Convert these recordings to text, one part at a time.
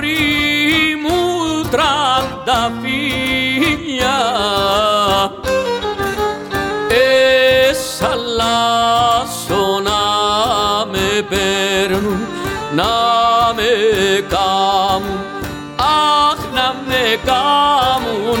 άσπρη μου τρανταφύλια εσαλάσσω να με παίρνουν να με κάμουν. Αχ να με κάμουν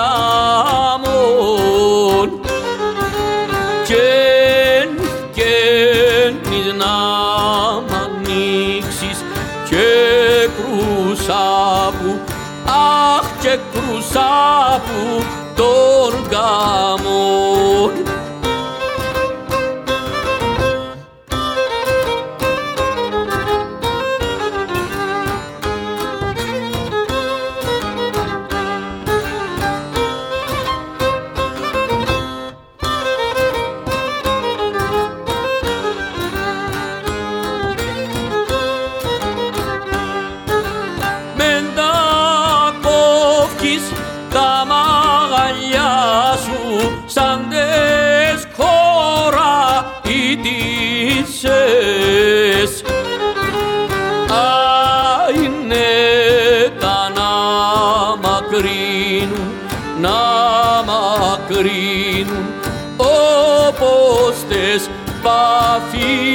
εκάμαναν ποταμόν και γέννης να μ' ανοίξεις και κρουσάπου αχ και κρουσάπου τον γαμόν τα μαγαλιά σου σαν τες χωραητήσες. Α, είναι τα να μακρύνουν, να μακρύνουν όπως τες παφίτησες.